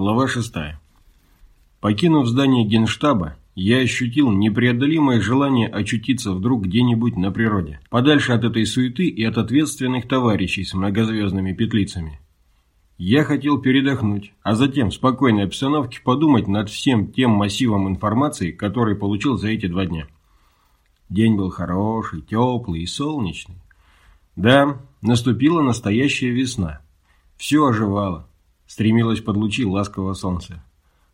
Глава 6. Покинув здание генштаба, я ощутил непреодолимое желание очутиться вдруг где-нибудь на природе, подальше от этой суеты и от ответственных товарищей с многозвездными петлицами. Я хотел передохнуть, а затем в спокойной обстановке подумать над всем тем массивом информации, который получил за эти два дня. День был хороший, теплый и солнечный. Да, наступила настоящая весна. Все оживало стремилась под лучи ласкового солнца.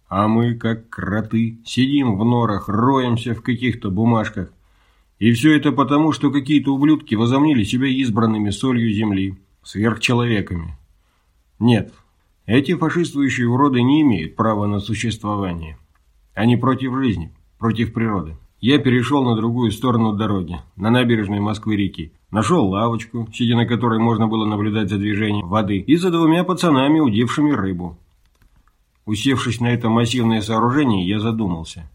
А мы, как кроты, сидим в норах, роемся в каких-то бумажках. И все это потому, что какие-то ублюдки возомнили себя избранными солью земли, сверхчеловеками. Нет, эти фашистующие уроды не имеют права на существование. Они против жизни, против природы. Я перешел на другую сторону дороги, на набережной Москвы-реки. Нашел лавочку, сидя на которой можно было наблюдать за движением воды, и за двумя пацанами, удившими рыбу. Усевшись на это массивное сооружение, я задумался.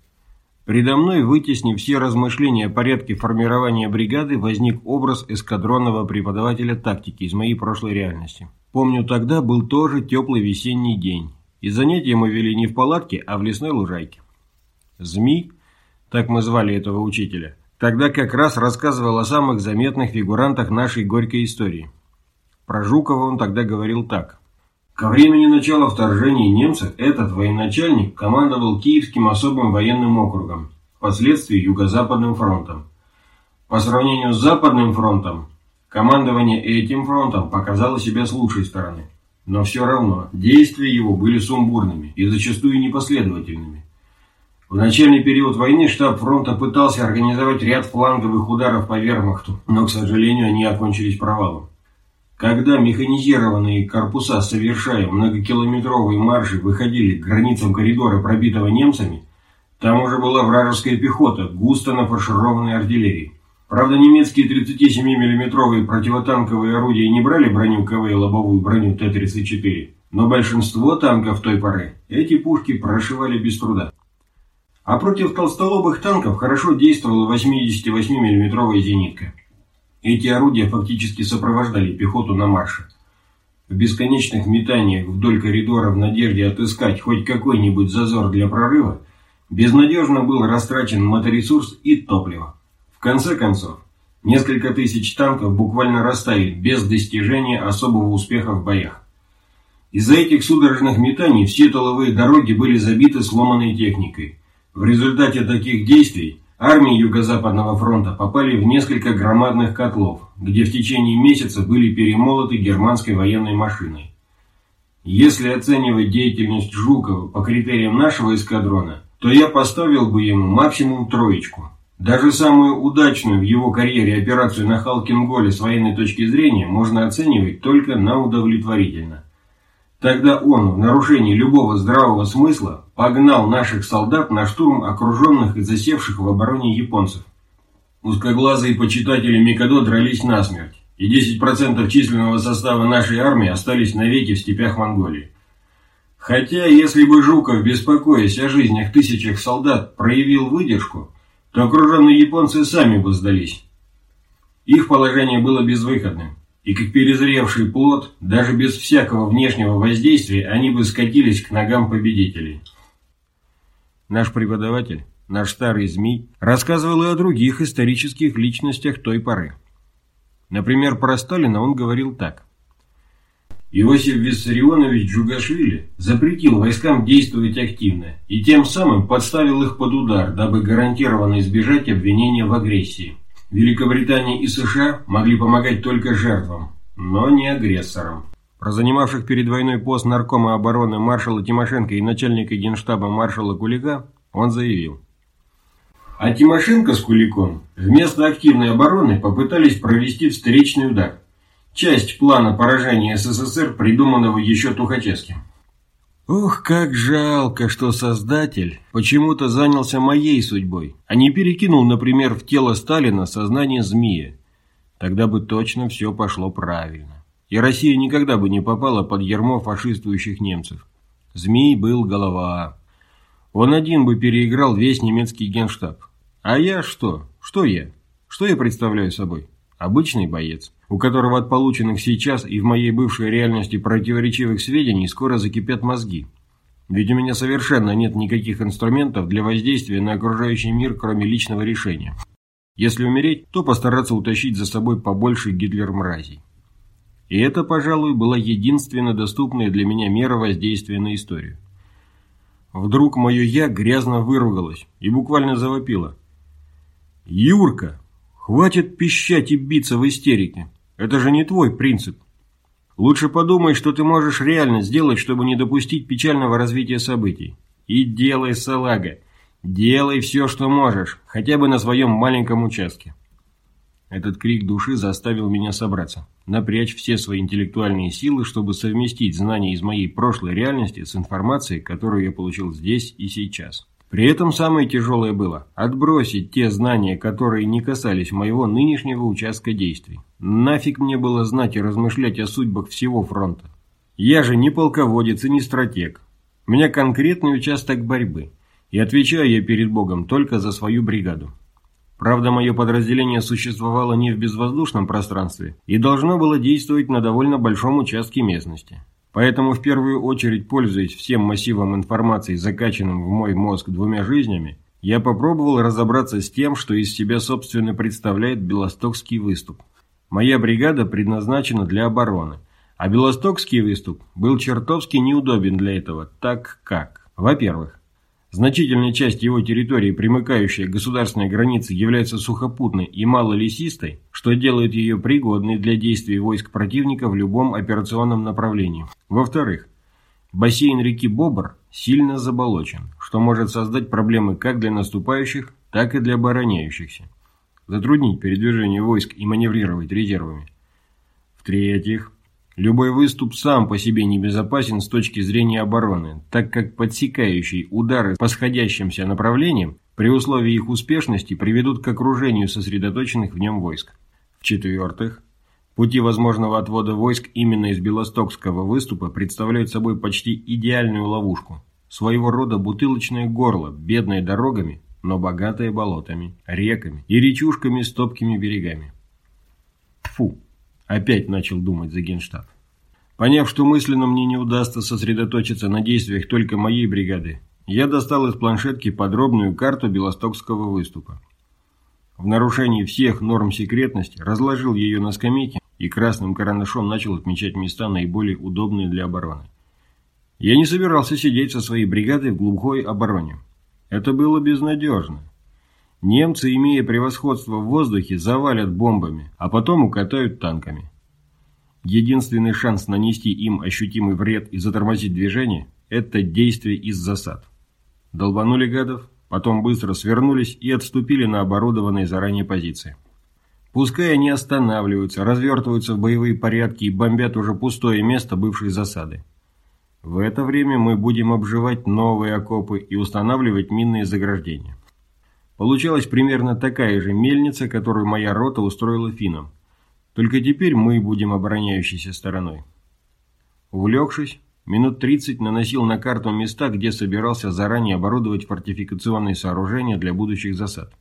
Предо мной, вытеснив все размышления о порядке формирования бригады, возник образ эскадронного преподавателя тактики из моей прошлой реальности. Помню, тогда был тоже теплый весенний день, и занятия мы вели не в палатке, а в лесной лужайке. Змей, так мы звали этого учителя, Тогда как раз рассказывал о самых заметных фигурантах нашей горькой истории. Про Жукова он тогда говорил так. Ко времени начала вторжения немцев этот военачальник командовал Киевским особым военным округом, впоследствии Юго-Западным фронтом. По сравнению с Западным фронтом, командование этим фронтом показало себя с лучшей стороны. Но все равно действия его были сумбурными и зачастую непоследовательными. В начальный период войны штаб фронта пытался организовать ряд фланговых ударов по вермахту, но, к сожалению, они окончились провалом. Когда механизированные корпуса, совершая многокилометровые марши, выходили к границам коридора, пробитого немцами, там уже была вражеская пехота, густо нафаршированной артиллерией. Правда, немецкие 37 миллиметровые противотанковые орудия не брали броню КВ и лобовую броню Т-34, но большинство танков той поры эти пушки прошивали без труда. А против толстолобых танков хорошо действовала 88 миллиметровая зенитка. Эти орудия фактически сопровождали пехоту на марше. В бесконечных метаниях вдоль коридора в надежде отыскать хоть какой-нибудь зазор для прорыва безнадежно был растрачен моторесурс и топливо. В конце концов, несколько тысяч танков буквально растаяли без достижения особого успеха в боях. Из-за этих судорожных метаний все толовые дороги были забиты сломанной техникой. В результате таких действий армии Юго-Западного фронта попали в несколько громадных котлов, где в течение месяца были перемолоты германской военной машиной. Если оценивать деятельность Жукова по критериям нашего эскадрона, то я поставил бы ему максимум троечку. Даже самую удачную в его карьере операцию на Халкинголе с военной точки зрения можно оценивать только на удовлетворительно. Тогда он, в нарушении любого здравого смысла, погнал наших солдат на штурм окруженных и засевших в обороне японцев. Узкоглазые почитатели Микадо дрались насмерть, и 10% численного состава нашей армии остались навеки в степях Монголии. Хотя, если бы Жуков, беспокоясь о жизнях тысячах солдат, проявил выдержку, то окруженные японцы сами бы сдались. Их положение было безвыходным и как перезревший плод, даже без всякого внешнего воздействия, они бы скатились к ногам победителей. Наш преподаватель, наш старый змей, рассказывал и о других исторических личностях той поры. Например, про Сталина он говорил так. Иосиф Виссарионович Джугашвили запретил войскам действовать активно и тем самым подставил их под удар, дабы гарантированно избежать обвинения в агрессии. Великобритания и США могли помогать только жертвам, но не агрессорам. Про занимавших перед войной пост наркома обороны маршала Тимошенко и начальника генштаба маршала Кулика он заявил. А Тимошенко с Куликом вместо активной обороны попытались провести встречный удар. Часть плана поражения СССР, придуманного еще Тухачевским. Ох, как жалко, что Создатель почему-то занялся моей судьбой, а не перекинул, например, в тело Сталина сознание змея. Тогда бы точно все пошло правильно. И Россия никогда бы не попала под ермо фашистующих немцев. Змей был голова. Он один бы переиграл весь немецкий генштаб. А я что? Что я? Что я представляю собой? Обычный боец, у которого от полученных сейчас и в моей бывшей реальности противоречивых сведений скоро закипят мозги. Ведь у меня совершенно нет никаких инструментов для воздействия на окружающий мир, кроме личного решения. Если умереть, то постараться утащить за собой побольше Гитлер-мразей. И это, пожалуй, была единственно доступная для меня мера воздействия на историю. Вдруг мое «я» грязно выругалось и буквально завопило. «Юрка, хватит пищать и биться в истерике. Это же не твой принцип. Лучше подумай, что ты можешь реально сделать, чтобы не допустить печального развития событий. И делай, салага. Делай все, что можешь, хотя бы на своем маленьком участке. Этот крик души заставил меня собраться, напрячь все свои интеллектуальные силы, чтобы совместить знания из моей прошлой реальности с информацией, которую я получил здесь и сейчас. При этом самое тяжелое было – отбросить те знания, которые не касались моего нынешнего участка действий. Нафиг мне было знать и размышлять о судьбах всего фронта. Я же не полководец и не стратег. У меня конкретный участок борьбы, и отвечаю я перед Богом только за свою бригаду. Правда, мое подразделение существовало не в безвоздушном пространстве и должно было действовать на довольно большом участке местности. Поэтому в первую очередь, пользуясь всем массивом информации, закачанным в мой мозг двумя жизнями, я попробовал разобраться с тем, что из себя собственно представляет Белостокский выступ. Моя бригада предназначена для обороны, а Белостокский выступ был чертовски неудобен для этого, так как, во-первых, Значительная часть его территории, примыкающая к государственной границе, является сухопутной и малолесистой, что делает ее пригодной для действий войск противника в любом операционном направлении. Во-вторых, бассейн реки Бобр сильно заболочен, что может создать проблемы как для наступающих, так и для обороняющихся. Затруднить передвижение войск и маневрировать резервами. В-третьих, Любой выступ сам по себе небезопасен с точки зрения обороны, так как подсекающие удары по сходящимся направлениям при условии их успешности приведут к окружению сосредоточенных в нем войск. В-четвертых, пути возможного отвода войск именно из Белостокского выступа представляют собой почти идеальную ловушку, своего рода бутылочное горло, бедное дорогами, но богатое болотами, реками и речушками с топкими берегами. Тфу. Опять начал думать за генштаб. Поняв, что мысленно мне не удастся сосредоточиться на действиях только моей бригады, я достал из планшетки подробную карту Белостокского выступа. В нарушении всех норм секретности разложил ее на скамейке и красным карандашом начал отмечать места наиболее удобные для обороны. Я не собирался сидеть со своей бригадой в глухой обороне. Это было безнадежно. Немцы, имея превосходство в воздухе, завалят бомбами, а потом укатают танками. Единственный шанс нанести им ощутимый вред и затормозить движение – это действие из засад. Долбанули гадов, потом быстро свернулись и отступили на оборудованные заранее позиции. Пускай они останавливаются, развертываются в боевые порядки и бомбят уже пустое место бывшей засады. В это время мы будем обживать новые окопы и устанавливать минные заграждения. Получалась примерно такая же мельница, которую моя рота устроила финнам. Только теперь мы будем обороняющейся стороной. Увлекшись, минут 30 наносил на карту места, где собирался заранее оборудовать фортификационные сооружения для будущих засад.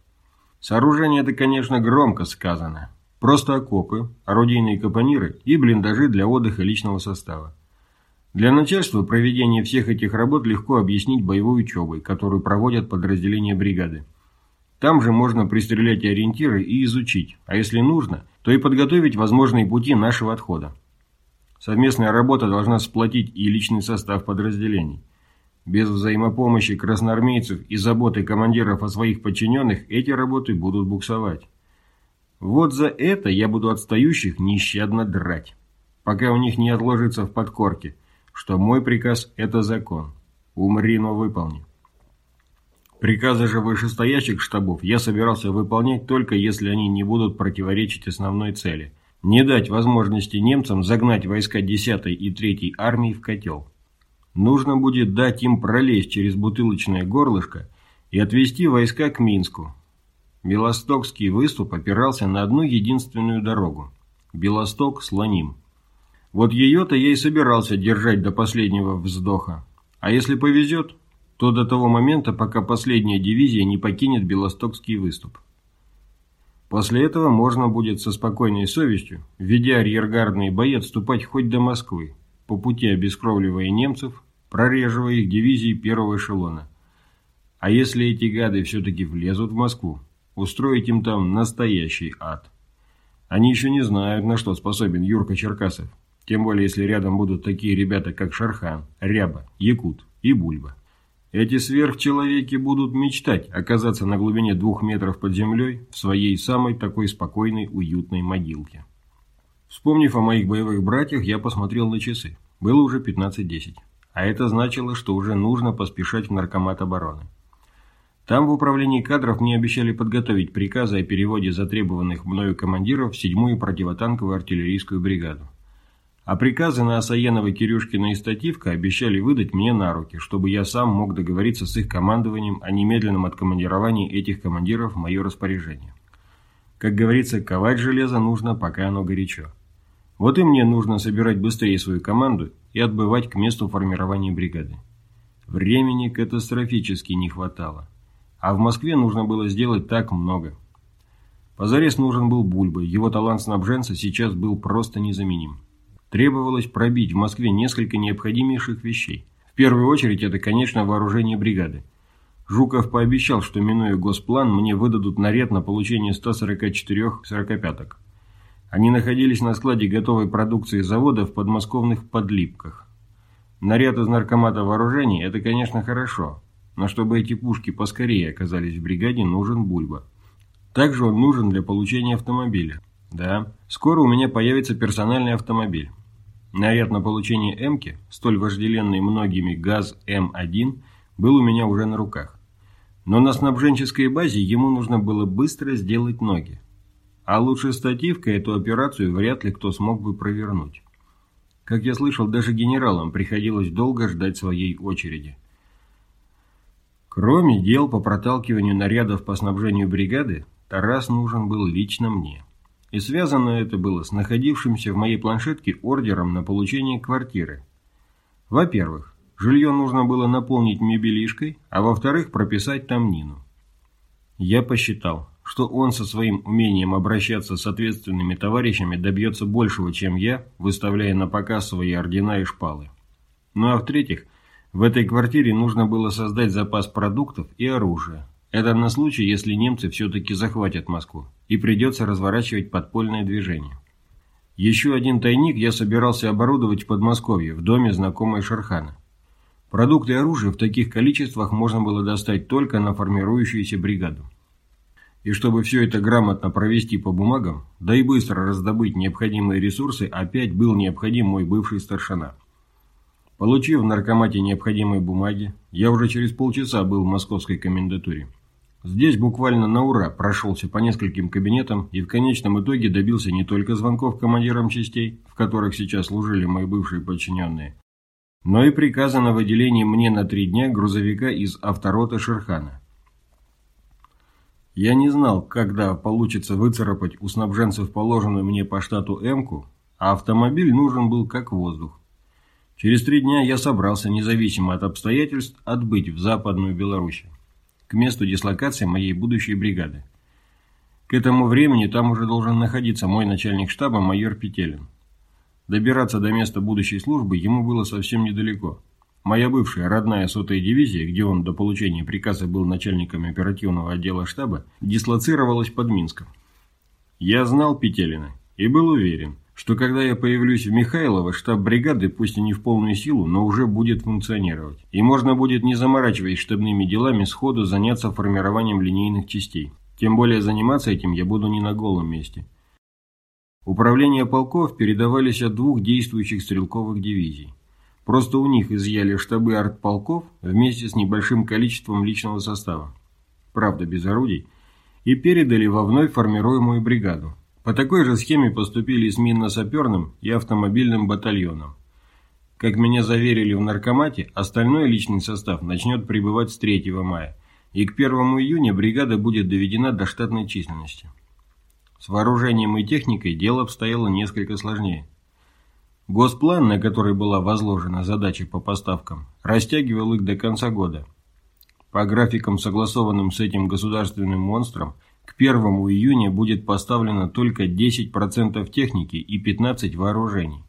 Сооружение это, конечно, громко сказано. Просто окопы, орудийные капониры и блиндажи для отдыха личного состава. Для начальства проведение всех этих работ легко объяснить боевой учебой, которую проводят подразделения бригады. Там же можно пристрелять ориентиры и изучить, а если нужно, то и подготовить возможные пути нашего отхода. Совместная работа должна сплотить и личный состав подразделений. Без взаимопомощи красноармейцев и заботы командиров о своих подчиненных эти работы будут буксовать. Вот за это я буду отстающих нещадно драть, пока у них не отложится в подкорке, что мой приказ – это закон. Умри, но выполни. Приказы же вышестоящих штабов я собирался выполнять только если они не будут противоречить основной цели – не дать возможности немцам загнать войска 10-й и 3-й армии в котел. Нужно будет дать им пролезть через бутылочное горлышко и отвести войска к Минску. Белостокский выступ опирался на одну единственную дорогу – Белосток-Слоним. Вот ее-то я и собирался держать до последнего вздоха. А если повезет, то до того момента, пока последняя дивизия не покинет Белостокский выступ. После этого можно будет со спокойной совестью, ведя арьергардные бои, отступать хоть до Москвы, по пути обескровливая немцев прореживая их дивизии первого эшелона. А если эти гады все-таки влезут в Москву, устроить им там настоящий ад. Они еще не знают, на что способен Юрка Черкасов. Тем более, если рядом будут такие ребята, как Шархан, Ряба, Якут и Бульба. Эти сверхчеловеки будут мечтать оказаться на глубине двух метров под землей в своей самой такой спокойной, уютной могилке. Вспомнив о моих боевых братьях, я посмотрел на часы. Было уже 15.10. А это значило, что уже нужно поспешать в наркомат обороны. Там в управлении кадров мне обещали подготовить приказы о переводе затребованных мною командиров в 7-ю противотанковую артиллерийскую бригаду. А приказы на Осаенова, Кирюшкина и Стативка обещали выдать мне на руки, чтобы я сам мог договориться с их командованием о немедленном откомандировании этих командиров в мое распоряжение. Как говорится, ковать железо нужно, пока оно горячо. Вот и мне нужно собирать быстрее свою команду и отбывать к месту формирования бригады. Времени катастрофически не хватало. А в Москве нужно было сделать так много. Позарез нужен был Бульба, его талант снабженца сейчас был просто незаменим. Требовалось пробить в Москве несколько необходимейших вещей. В первую очередь это, конечно, вооружение бригады. Жуков пообещал, что, минуя госплан, мне выдадут наряд на получение 144 сорокопяток. Они находились на складе готовой продукции завода в подмосковных подлипках. Наряд из наркомата вооружений – это, конечно, хорошо, но чтобы эти пушки поскорее оказались в бригаде, нужен Бульба. Также он нужен для получения автомобиля. Да, скоро у меня появится персональный автомобиль. Наряд на получение «Эмки», столь вожделенный многими ГАЗ-М1, был у меня уже на руках. Но на снабженческой базе ему нужно было быстро сделать ноги. А лучше Стативко эту операцию вряд ли кто смог бы провернуть. Как я слышал, даже генералам приходилось долго ждать своей очереди. Кроме дел по проталкиванию нарядов по снабжению бригады, Тарас нужен был лично мне. И связано это было с находившимся в моей планшетке ордером на получение квартиры. Во-первых, жилье нужно было наполнить мебелишкой, а во-вторых, прописать там Нину. Я посчитал, что он со своим умением обращаться с ответственными товарищами добьется большего, чем я, выставляя на показ свои ордена и шпалы. Ну а в-третьих, в этой квартире нужно было создать запас продуктов и оружия, это на случай, если немцы все-таки захватят Москву, и придется разворачивать подпольное движение. Еще один тайник я собирался оборудовать в Подмосковье, в доме знакомой Шерхана. Продукты и оружие в таких количествах можно было достать только на формирующуюся бригаду. И чтобы все это грамотно провести по бумагам, да и быстро раздобыть необходимые ресурсы, опять был необходим мой бывший старшина. Получив в наркомате необходимые бумаги, я уже через полчаса был в московской комендатуре. Здесь буквально на ура прошелся по нескольким кабинетам и в конечном итоге добился не только звонков командирам частей, в которых сейчас служили мои бывшие подчиненные, но и приказа на выделение мне на три дня грузовика из авторота Шерхана. Я не знал, когда получится выцарапать у снабженцев положенную мне по штату «Эмку», а автомобиль нужен был как воздух. Через три дня я собрался, независимо от обстоятельств, отбыть в Западную Белоруссию к месту дислокации моей будущей бригады. К этому времени там уже должен находиться мой начальник штаба майор Петелин. Добираться до места будущей службы ему было совсем недалеко. Моя бывшая родная сотая дивизия, где он до получения приказа был начальником оперативного отдела штаба, дислоцировалась под Минском. Я знал Петелина и был уверен, что когда я появлюсь в Михайлово, штаб бригады, пусть и не в полную силу, но уже будет функционировать. И можно будет, не заморачиваясь штабными делами, сходу заняться формированием линейных частей. Тем более заниматься этим я буду не на голом месте. Управление полков передавались от двух действующих стрелковых дивизий. Просто у них изъяли штабы артполков вместе с небольшим количеством личного состава. Правда, без орудий. И передали во вновь формируемую бригаду, по такой же схеме поступили с минно-саперным и автомобильным батальоном. Как меня заверили в наркомате, остальной личный состав начнет прибывать с 3 мая, и к 1 июня бригада будет доведена до штатной численности. С вооружением и техникой дело обстояло несколько сложнее. Госплан, на который была возложена задача по поставкам, растягивал их до конца года. По графикам, согласованным с этим государственным монстром, к 1 июня будет поставлено только 10% техники и 15 вооружений.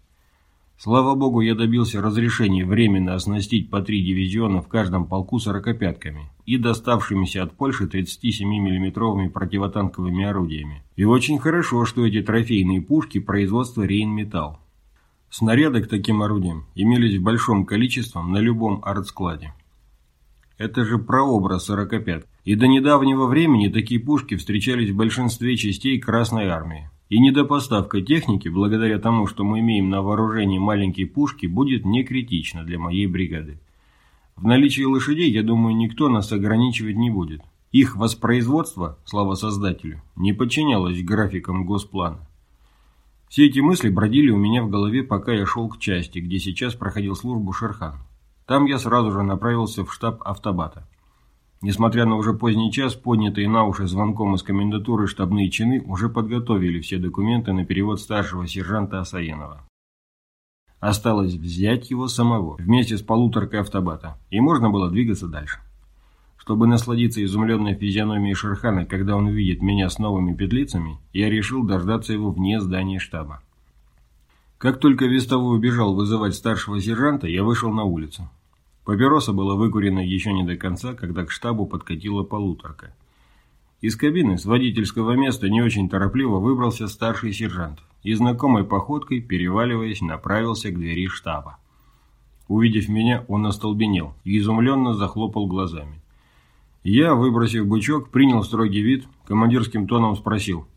Слава богу, я добился разрешения временно оснастить по три дивизиона в каждом полку сорокопятками и доставшимися от Польши 37 миллиметровыми противотанковыми орудиями. И очень хорошо, что эти трофейные пушки производства Рейнметалл. Снаряды к таким орудиям имелись в большом количестве на любом артскладе. Это же прообраз сорокопят. И до недавнего времени такие пушки встречались в большинстве частей Красной Армии. И недопоставка техники, благодаря тому, что мы имеем на вооружении маленькие пушки, будет не критична для моей бригады. В наличии лошадей, я думаю, никто нас ограничивать не будет. Их воспроизводство, слава создателю, не подчинялось графикам госплана. Все эти мысли бродили у меня в голове, пока я шел к части, где сейчас проходил службу Шерхан. Там я сразу же направился в штаб автобата. Несмотря на уже поздний час, поднятые на уши звонком из комендатуры штабные чины уже подготовили все документы на перевод старшего сержанта Асаенова. Осталось взять его самого, вместе с полуторкой автобата, и можно было двигаться дальше. Чтобы насладиться изумленной физиономией Шерхана, когда он увидит меня с новыми петлицами, я решил дождаться его вне здания штаба. Как только Вестовой убежал вызывать старшего сержанта, я вышел на улицу. Папироса была выкурена еще не до конца, когда к штабу подкатила полуторка. Из кабины с водительского места не очень торопливо выбрался старший сержант и знакомой походкой, переваливаясь, направился к двери штаба. Увидев меня, он остолбенел и изумленно захлопал глазами. Я, выбросив бычок, принял строгий вид, командирским тоном спросил.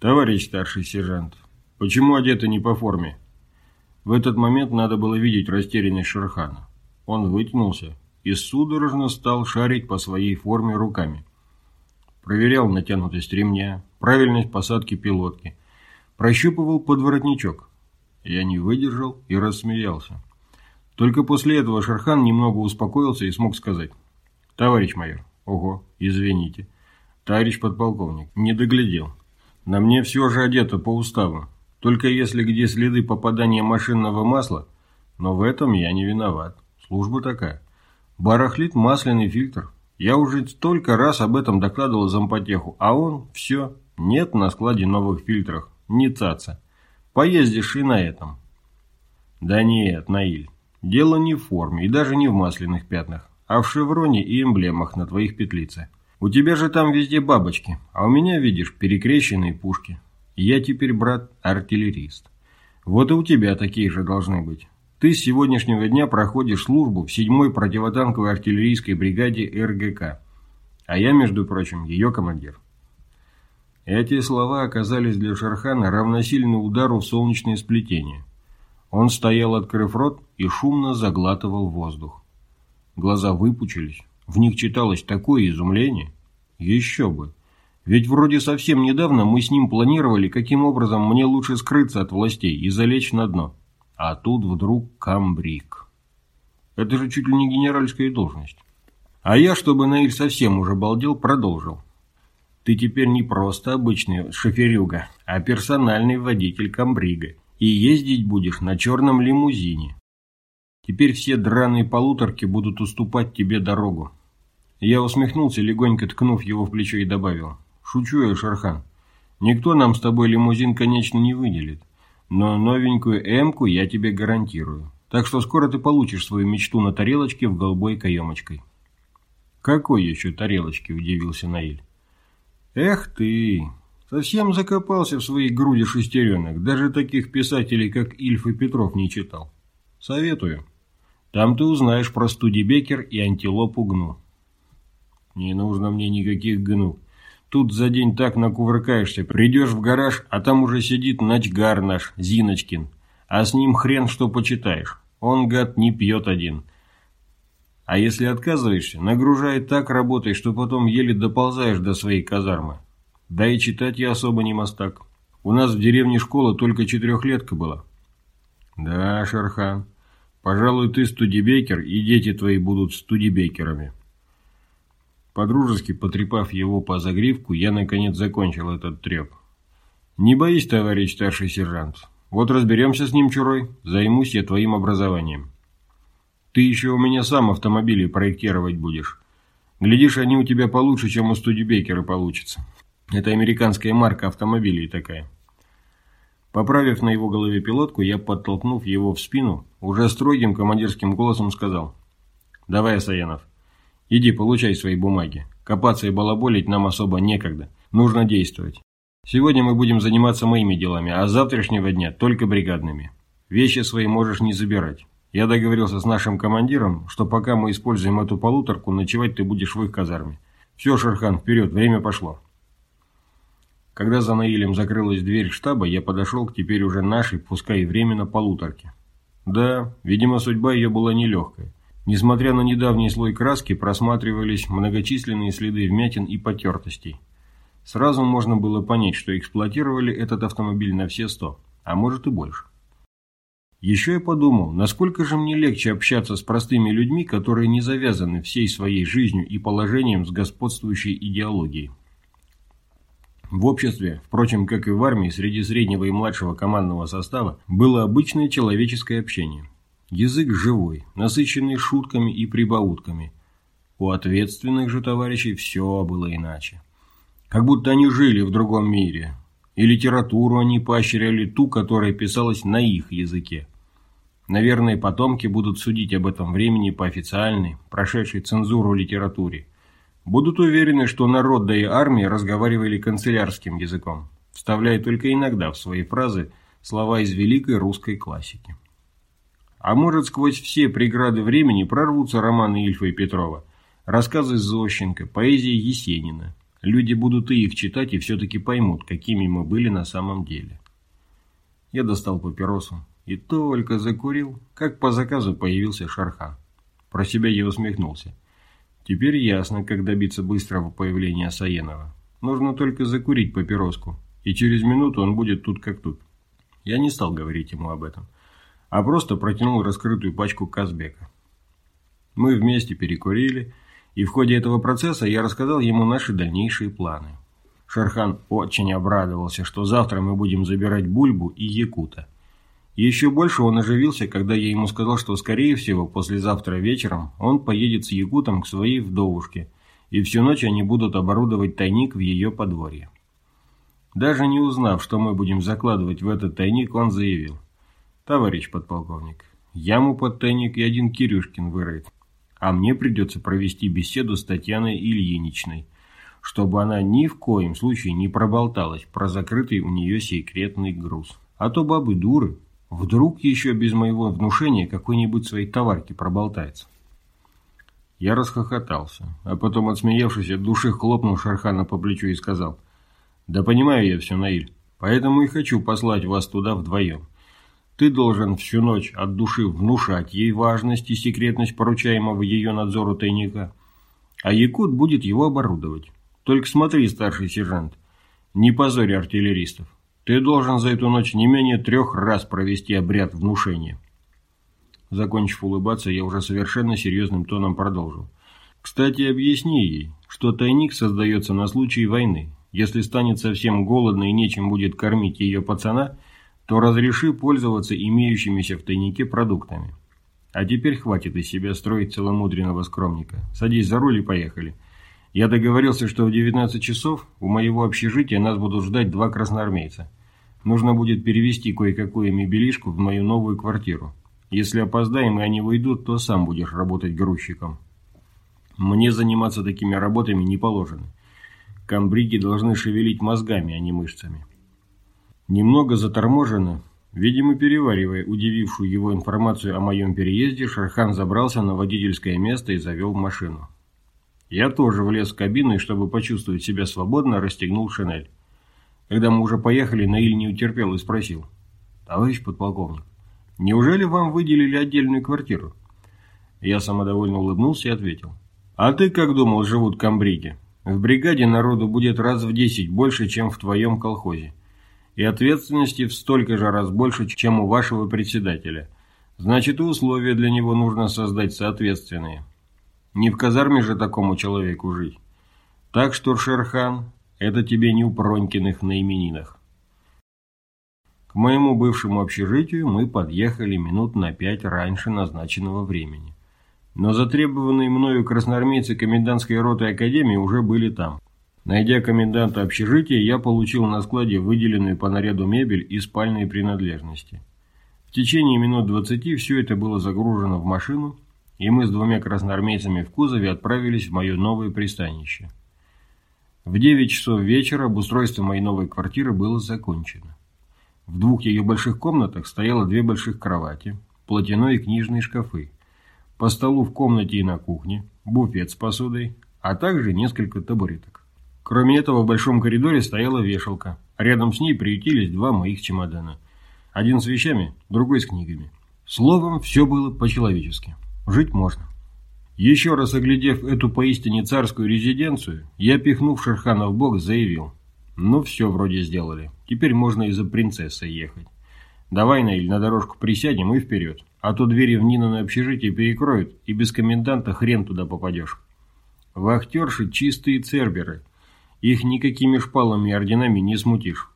«Товарищ старший сержант, почему одеты не по форме?» В этот момент надо было видеть растерянность Шерхана. Он вытянулся и судорожно стал шарить по своей форме руками. Проверял натянутость ремня, правильность посадки пилотки. Прощупывал подворотничок. Я не выдержал и рассмеялся. Только после этого Шерхан немного успокоился и смог сказать. «Товарищ майор, ого, извините. Товарищ подполковник, не доглядел. На мне все же одето по уставу. Только если где следы попадания машинного масла, но в этом я не виноват. Служба такая. Барахлит масляный фильтр. Я уже столько раз об этом докладывал зампотеху, а он все, нет на складе новых фильтров, не цаца. Поездишь и на этом. Да нет, Наиль, дело не в форме и даже не в масляных пятнах, а в шевроне и эмблемах на твоих петлицах. У тебя же там везде бабочки, а у меня, видишь, перекрещенные пушки. Я теперь, брат, артиллерист. Вот и у тебя такие же должны быть. Ты с сегодняшнего дня проходишь службу в 7-й противотанковой артиллерийской бригаде РГК, а я, между прочим, ее командир. Эти слова оказались для Шерхана равносильны удару в солнечное сплетение. Он стоял, открыв рот, и шумно заглатывал воздух. Глаза выпучились, в них читалось такое изумление. Еще бы. Ведь вроде совсем недавно мы с ним планировали, каким образом мне лучше скрыться от властей и залечь на дно. А тут вдруг камбрик. Это же чуть ли не генеральская должность. А я, чтобы Наиль совсем уже балдел, продолжил. Ты теперь не просто обычный шоферюга, а персональный водитель камбрига. И ездить будешь на черном лимузине. Теперь все драные полуторки будут уступать тебе дорогу. Я усмехнулся, легонько ткнув его в плечо и добавил. Шучу я, Шархан. Никто нам с тобой лимузин, конечно, не выделит. Но новенькую «Эмку» я тебе гарантирую. Так что скоро ты получишь свою мечту на тарелочке в голубой каемочкой. «Какой еще тарелочки?» – удивился Наиль. «Эх ты! Совсем закопался в своей груди шестеренок. Даже таких писателей, как Ильф и Петров, не читал. Советую. Там ты узнаешь про студибекер и антилопу гну». «Не нужно мне никаких гну. Тут за день так накувыркаешься, придешь в гараж, а там уже сидит ночгар наш, Зиночкин. А с ним хрен что почитаешь. Он, гад, не пьет один. А если отказываешься, нагружает так работой, что потом еле доползаешь до своей казармы. Да и читать я особо не мастак. У нас в деревне школа только четырехлетка была. Да, Шерхан, пожалуй, ты студибекер, и дети твои будут студибекерами. Подружески потрепав его по загривку, я наконец закончил этот треп. «Не боись, товарищ старший сержант. Вот разберемся с ним, Чурой, займусь я твоим образованием. Ты еще у меня сам автомобили проектировать будешь. Глядишь, они у тебя получше, чем у Студебекера получится. Это американская марка автомобилей такая». Поправив на его голове пилотку, я, подтолкнув его в спину, уже строгим командирским голосом сказал. «Давай, Саянов, иди получай свои бумаги. Копаться и балаболить нам особо некогда. Нужно действовать. Сегодня мы будем заниматься моими делами, а с завтрашнего дня только бригадными. Вещи свои можешь не забирать. Я договорился с нашим командиром, что пока мы используем эту полуторку, ночевать ты будешь в их казарме. Все, Шерхан, вперед, время пошло». Когда за Наилем закрылась дверь штаба, я подошел к теперь уже нашей, пускай временно, полуторке. Да, видимо, судьба ее была нелегкая. Несмотря на недавний слой краски, просматривались многочисленные следы вмятин и потертостей. Сразу можно было понять, что эксплуатировали этот автомобиль на все сто, а может и больше. Еще я подумал, насколько же мне легче общаться с простыми людьми, которые не завязаны всей своей жизнью и положением с господствующей идеологией. В обществе, впрочем, как и в армии, среди среднего и младшего командного состава было обычное человеческое общение. Язык живой, насыщенный шутками и прибаутками. У ответственных же товарищей все было иначе. Как будто они жили в другом мире. И литературу они поощряли ту, которая писалась на их языке. Наверное, потомки будут судить об этом времени по официальной, прошедшей цензуру литературе будут уверены, что народ да и армия разговаривали канцелярским языком, вставляя только иногда в свои фразы слова из великой русской классики. А может, сквозь все преграды времени прорвутся романы Ильфа и Петрова, рассказы Зощенко, поэзия Есенина. Люди будут и их читать и все-таки поймут, какими мы были на самом деле. Я достал папиросу и только закурил, как по заказу появился Шархан. Про себя я усмехнулся. Теперь ясно, как добиться быстрого появления Саенова. Нужно только закурить папироску, и через минуту он будет тут как тут. Я не стал говорить ему об этом, а просто протянул раскрытую пачку Казбека. Мы вместе перекурили, и в ходе этого процесса я рассказал ему наши дальнейшие планы. Шерхан очень обрадовался, что завтра мы будем забирать Бульбу и Якута. Еще больше он оживился, когда я ему сказал, что, скорее всего, послезавтра вечером он поедет с Якутом к своей вдовушке, и всю ночь они будут оборудовать тайник в ее подворье. Даже не узнав, что мы будем закладывать в этот тайник, он заявил. «Товарищ подполковник, яму под тайник и один Кирюшкин выроет, а мне придется провести беседу с Татьяной Ильиничной, чтобы она ни в коем случае не проболталась про закрытый у нее секретный груз. А то бабы дуры, Вдруг еще без моего внушения какой-нибудь своей товарки проболтается. Я расхохотался, а потом, отсмеявшись от души, хлопнул Шархана по плечу и сказал, «Да понимаю я все, Наиль, поэтому и хочу послать вас туда вдвоем. Ты должен всю ночь от души внушать ей важность и секретность поручаемого ее надзору тайника, а Якут будет его оборудовать. Только смотри, старший сержант, не позорь артиллеристов. Ты должен за эту ночь не менее трех раз провести обряд внушения. Закончив улыбаться, я уже совершенно серьезным тоном продолжил. Кстати, объясни ей, что тайник создается на случай войны. Если станет совсем голодно и нечем будет кормить ее пацана, то разреши пользоваться имеющимися в тайнике продуктами. А теперь хватит из себя строить целомудренного скромника. Садись за руль и поехали. Я договорился, что в 19 часов у моего общежития нас будут ждать два красноармейца. Нужно будет перевести кое-какую мебелишку в мою новую квартиру. Если опоздаем и они выйдут, то сам будешь работать грузчиком. Мне заниматься такими работами не положено. Камбриги должны шевелить мозгами, а не мышцами. Немного заторможенно, видимо переваривая удивившую его информацию о моем переезде, Шархан забрался на водительское место и завел машину. Я тоже влез в кабину и, чтобы почувствовать себя свободно, расстегнул шинель. Когда мы уже поехали, Наиль не утерпел и спросил. «Товарищ подполковник, неужели вам выделили отдельную квартиру?» Я самодовольно улыбнулся и ответил. «А ты как думал, живут комбриги? В бригаде народу будет раз в десять больше, чем в твоем колхозе. И ответственности в столько же раз больше, чем у вашего председателя. Значит, и условия для него нужно создать соответственные». Не в казарме же такому человеку жить. Так что, Шерхан, это тебе не у Пронькиных на именинах. К моему бывшему общежитию мы подъехали минут на пять раньше назначенного времени. Но затребованные мною красноармейцы комендантской роты Академии уже были там. Найдя коменданта общежития, я получил на складе выделенную по наряду мебель и спальные принадлежности. В течение минут двадцати все это было загружено в машину, и мы с двумя красноармейцами в кузове отправились в мое новое пристанище. В 9 часов вечера обустройство моей новой квартиры было закончено. В двух ее больших комнатах стояло две больших кровати, платяной и книжные шкафы. По столу в комнате и на кухне, буфет с посудой, а также несколько табуреток. Кроме этого, в большом коридоре стояла вешалка, рядом с ней приютились два моих чемодана. Один с вещами, другой с книгами. Словом, все было по-человечески. Жить можно. Еще раз оглядев эту поистине царскую резиденцию, я, пихнув Шерхана в бок, заявил. Ну, все вроде сделали. Теперь можно и за принцессой ехать. Давай, Наиль, на дорожку присядем и вперед. А то двери в Нина на общежитие перекроют, и без коменданта хрен туда попадешь. Вахтерши чистые церберы. Их никакими шпалами и орденами не смутишь.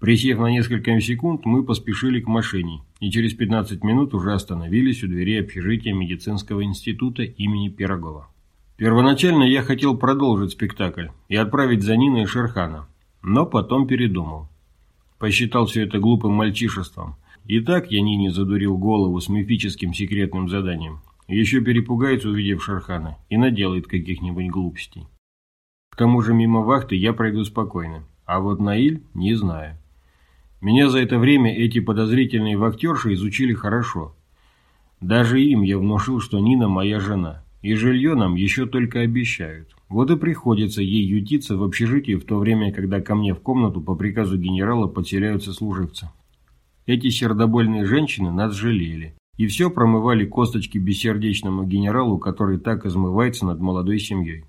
Присев на несколько секунд, мы поспешили к машине и через 15 минут уже остановились у дверей общежития медицинского института имени Пирогова. Первоначально я хотел продолжить спектакль и отправить за Ниной Шерхана, но потом передумал. Посчитал все это глупым мальчишеством. И так я Нине задурил голову с мифическим секретным заданием. Еще перепугается, увидев Шерхана, и наделает каких-нибудь глупостей. К тому же мимо вахты я пройду спокойно, а вот Наиль не знаю. Меня за это время эти подозрительные вахтерши изучили хорошо. Даже им я внушил, что Нина моя жена, и жилье нам еще только обещают. Вот и приходится ей ютиться в общежитии в то время, когда ко мне в комнату по приказу генерала подселяются служивцы. Эти сердобольные женщины нас жалели. И все промывали косточки бессердечному генералу, который так измывается над молодой семьей.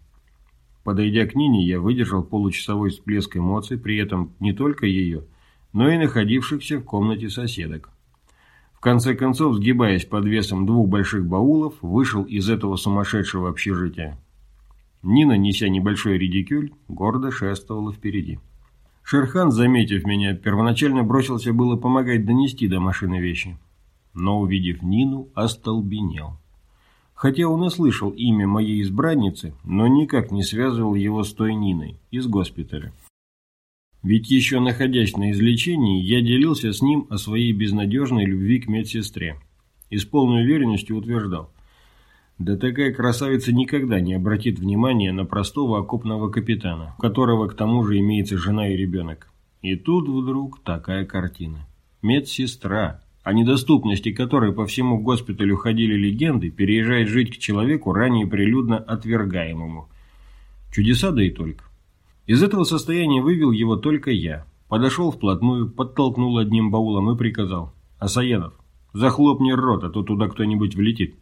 Подойдя к Нине, я выдержал получасовой всплеск эмоций, при этом не только ее – но и находившихся в комнате соседок. В конце концов, сгибаясь под весом двух больших баулов, вышел из этого сумасшедшего общежития. Нина, неся небольшой редикюль, гордо шествовала впереди. Шерхан, заметив меня, первоначально бросился было помогать донести до машины вещи. Но, увидев Нину, остолбенел. Хотя он и слышал имя моей избранницы, но никак не связывал его с той Ниной из госпиталя. Ведь еще находясь на излечении, я делился с ним о своей безнадежной любви к медсестре. И с полной уверенностью утверждал, да такая красавица никогда не обратит внимания на простого окопного капитана, у которого к тому же имеется жена и ребенок. И тут вдруг такая картина. Медсестра, о недоступности которой по всему госпиталю ходили легенды, переезжает жить к человеку, ранее прилюдно отвергаемому. Чудеса да и только. Из этого состояния вывел его только я. Подошел вплотную, подтолкнул одним баулом и приказал. «Асаянов, захлопни рот, а то туда кто-нибудь влетит.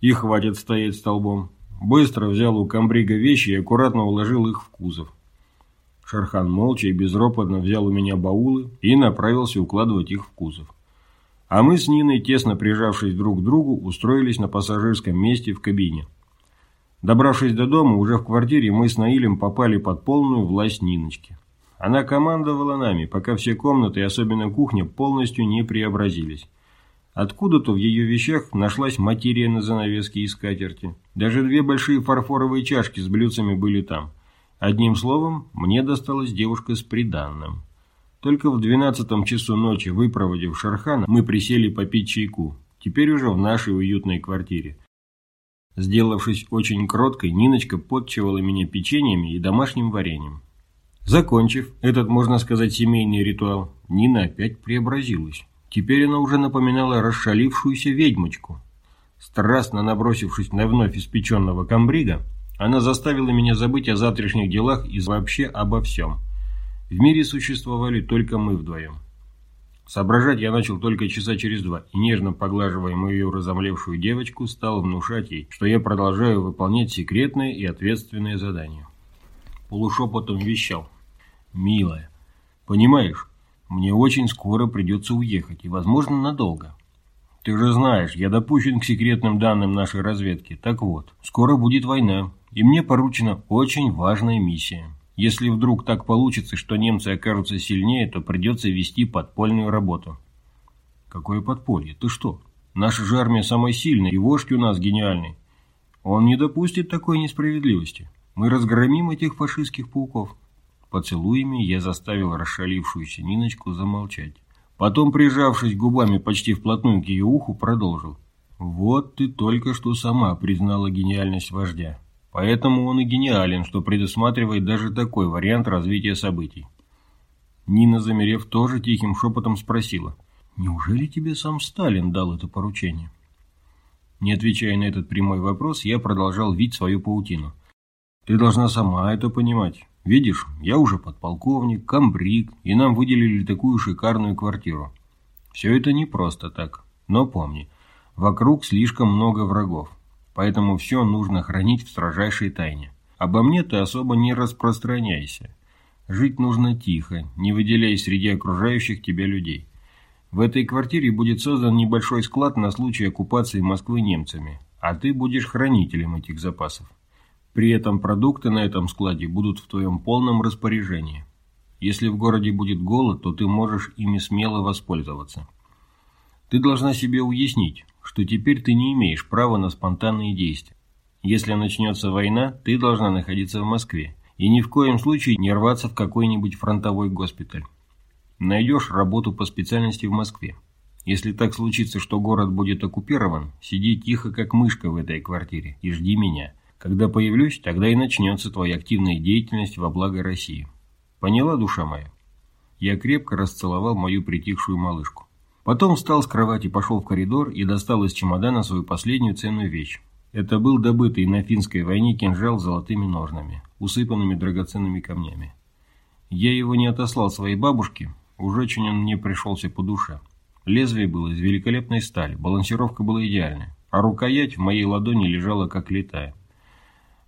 И хватит стоять столбом». Быстро взял у комбрига вещи и аккуратно уложил их в кузов. Шархан молча и безропотно взял у меня баулы и направился укладывать их в кузов. А мы с Ниной, тесно прижавшись друг к другу, устроились на пассажирском месте в кабине. Добравшись до дома, уже в квартире мы с Наилем попали под полную власть Ниночки. Она командовала нами, пока все комнаты, и особенно кухня, полностью не преобразились. Откуда-то в ее вещах нашлась материя на занавеске и скатерти. Даже две большие фарфоровые чашки с блюдцами были там. Одним словом, мне досталась девушка с приданным. Только в двенадцатом часу ночи, выпроводив Шархана, мы присели попить чайку. Теперь уже в нашей уютной квартире. Сделавшись очень кроткой, Ниночка подчевала меня печеньями и домашним вареньем. Закончив этот, можно сказать, семейный ритуал, Нина опять преобразилась. Теперь она уже напоминала расшалившуюся ведьмочку. Страстно набросившись на вновь испеченного комбрига, она заставила меня забыть о завтрашних делах и вообще обо всем. В мире существовали только мы вдвоем. Соображать я начал только часа через два, и нежно поглаживая мою разомлевшую девочку, стал внушать ей, что я продолжаю выполнять секретное и ответственное задание. Полушепотом вещал. «Милая, понимаешь, мне очень скоро придется уехать, и, возможно, надолго. Ты же знаешь, я допущен к секретным данным нашей разведки. Так вот, скоро будет война, и мне поручена очень важная миссия». Если вдруг так получится, что немцы окажутся сильнее, то придется вести подпольную работу. Какое подполье? Ты что? Наша же армия самая сильная, и вождь у нас гениальный. Он не допустит такой несправедливости. Мы разгромим этих фашистских пауков. Поцелуями я заставил расшалившуюся Ниночку замолчать. Потом, прижавшись губами почти вплотную к ее уху, продолжил. Вот ты только что сама признала гениальность вождя. Поэтому он и гениален, что предусматривает даже такой вариант развития событий. Нина, замерев, тоже тихим шепотом спросила. «Неужели тебе сам Сталин дал это поручение?» Не отвечая на этот прямой вопрос, я продолжал вить свою паутину. «Ты должна сама это понимать. Видишь, я уже подполковник, комбриг, и нам выделили такую шикарную квартиру. Все это не просто так. Но помни, вокруг слишком много врагов, поэтому все нужно хранить в строжайшей тайне. Обо мне ты особо не распространяйся. Жить нужно тихо, не выделяясь среди окружающих тебя людей. В этой квартире будет создан небольшой склад на случай оккупации Москвы немцами, а ты будешь хранителем этих запасов. При этом продукты на этом складе будут в твоем полном распоряжении. Если в городе будет голод, то ты можешь ими смело воспользоваться. Ты должна себе уяснить, что теперь ты не имеешь права на спонтанные действия. Если начнется война, ты должна находиться в Москве и ни в коем случае не рваться в какой-нибудь фронтовой госпиталь. Найдешь работу по специальности в Москве. Если так случится, что город будет оккупирован, сиди тихо, как мышка в этой квартире и жди меня. Когда появлюсь, тогда и начнется твоя активная деятельность во благо России. Поняла, душа моя?» Я крепко расцеловал мою притихшую малышку. Потом встал с кровати, пошел в коридор и достал из чемодана свою последнюю ценную вещь. Это был добытый на финской войне кинжал с золотыми ножнами, усыпанными драгоценными камнями. Я его не отослал своей бабушке, уж очень он мне пришелся по душе. Лезвие было из великолепной стали, балансировка была идеальная, а рукоять в моей ладони лежала как летая.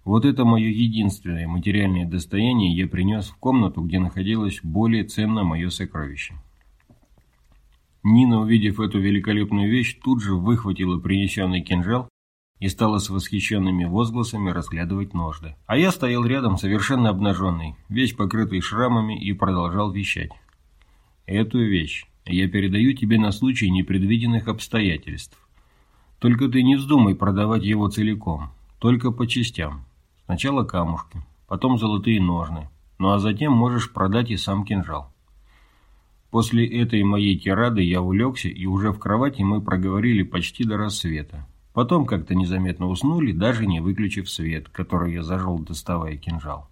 Вот это мое единственное материальное достояние я принес в комнату, где находилось более ценное мое сокровище. Нина, увидев эту великолепную вещь, тут же выхватила принесенный кинжал и стала с восхищенными возгласами разглядывать ножды. А я стоял рядом, совершенно обнаженный, весь покрытый шрамами, и продолжал вещать. «Эту вещь я передаю тебе на случай непредвиденных обстоятельств. Только ты не вздумай продавать его целиком, только по частям. Сначала камушки, потом золотые ножны, ну а затем можешь продать и сам кинжал. После этой моей тирады я улегся, и уже в кровати мы проговорили почти до рассвета. Потом как-то незаметно уснули, даже не выключив свет, который я зажег, доставая кинжал.